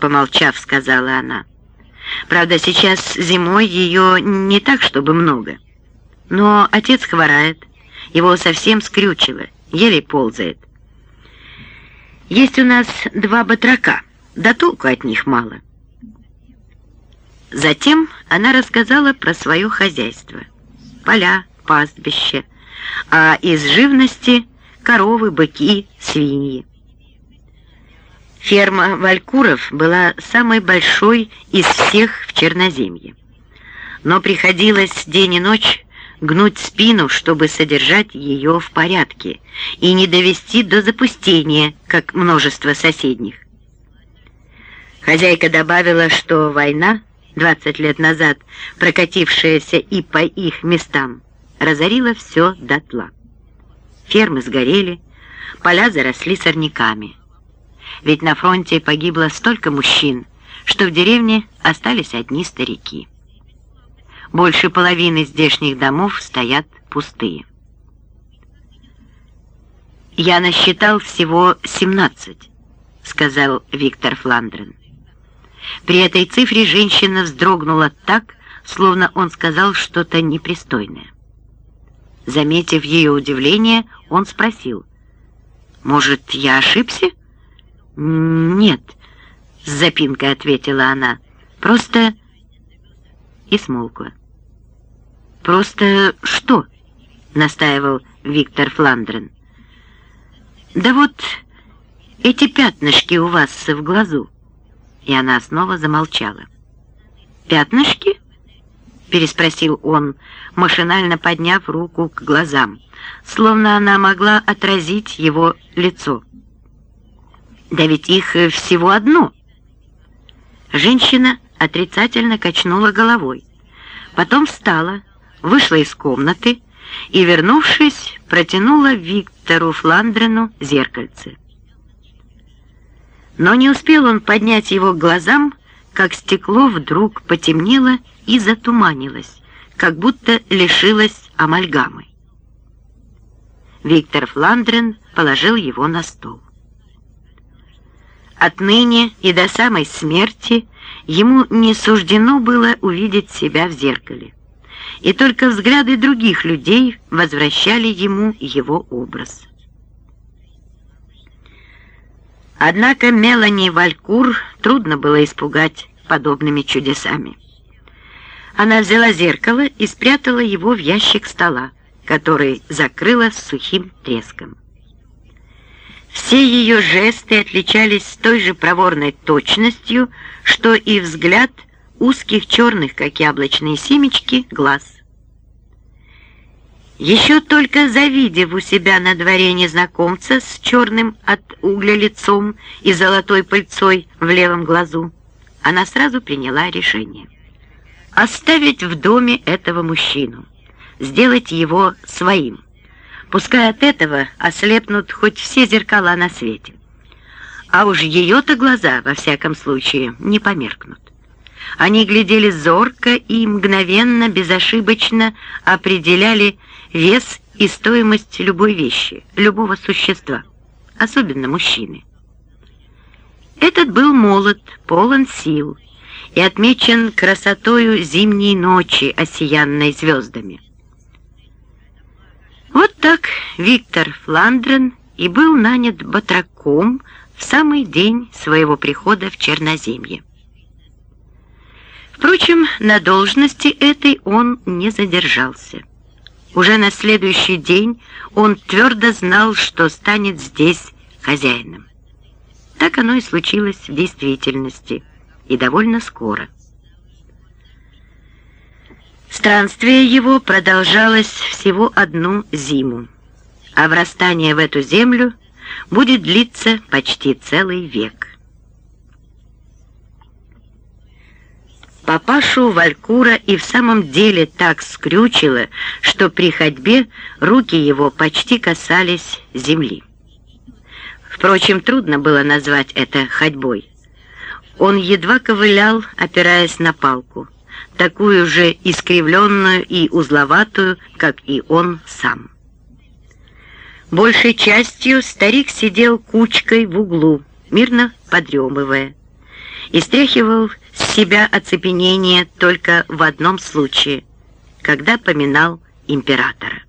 помолчав, сказала она. Правда, сейчас зимой ее не так, чтобы много. Но отец хворает, его совсем скрючило, еле ползает. Есть у нас два батрака, да толку от них мало. Затем она рассказала про свое хозяйство. Поля, пастбище, а из живности коровы, быки, свиньи. Ферма Валькуров была самой большой из всех в Черноземье. Но приходилось день и ночь гнуть спину, чтобы содержать ее в порядке и не довести до запустения, как множество соседних. Хозяйка добавила, что война, 20 лет назад прокатившаяся и по их местам, разорила все дотла. Фермы сгорели, поля заросли сорняками. Ведь на фронте погибло столько мужчин, что в деревне остались одни старики. Больше половины здешних домов стоят пустые. «Я насчитал всего 17», — сказал Виктор Фландрен. При этой цифре женщина вздрогнула так, словно он сказал что-то непристойное. Заметив ее удивление, он спросил, «Может, я ошибся?» «Нет», — с запинкой ответила она, — «просто...» И смолкла. «Просто что?» — настаивал Виктор Фландрен. «Да вот эти пятнышки у вас в глазу». И она снова замолчала. «Пятнышки?» — переспросил он, машинально подняв руку к глазам, словно она могла отразить его лицо. Да ведь их э, всего одно. Женщина отрицательно качнула головой. Потом встала, вышла из комнаты и, вернувшись, протянула Виктору Фландрену зеркальце. Но не успел он поднять его к глазам, как стекло вдруг потемнело и затуманилось, как будто лишилось амальгамы. Виктор Фландрен положил его на стол. Отныне и до самой смерти ему не суждено было увидеть себя в зеркале, и только взгляды других людей возвращали ему его образ. Однако Мелани Валькур трудно было испугать подобными чудесами. Она взяла зеркало и спрятала его в ящик стола, который закрыла сухим треском. Все ее жесты отличались той же проворной точностью, что и взгляд узких черных, как яблочные семечки, глаз. Еще только завидев у себя на дворе незнакомца с черным от угля лицом и золотой пыльцой в левом глазу, она сразу приняла решение. Оставить в доме этого мужчину, сделать его своим. Пускай от этого ослепнут хоть все зеркала на свете. А уж ее-то глаза, во всяком случае, не померкнут. Они глядели зорко и мгновенно, безошибочно определяли вес и стоимость любой вещи, любого существа, особенно мужчины. Этот был молод, полон сил и отмечен красотою зимней ночи, осиянной звездами. Вот так Виктор Фландрен и был нанят батраком в самый день своего прихода в Черноземье. Впрочем, на должности этой он не задержался. Уже на следующий день он твердо знал, что станет здесь хозяином. Так оно и случилось в действительности, и довольно скоро. Странствие его продолжалось всего одну зиму, а врастание в эту землю будет длиться почти целый век. Папашу Валькура и в самом деле так скрючило, что при ходьбе руки его почти касались земли. Впрочем, трудно было назвать это ходьбой. Он едва ковылял, опираясь на палку такую же искривленную и узловатую, как и он сам. Большей частью старик сидел кучкой в углу, мирно подремывая, и стряхивал с себя оцепенение только в одном случае, когда поминал императора.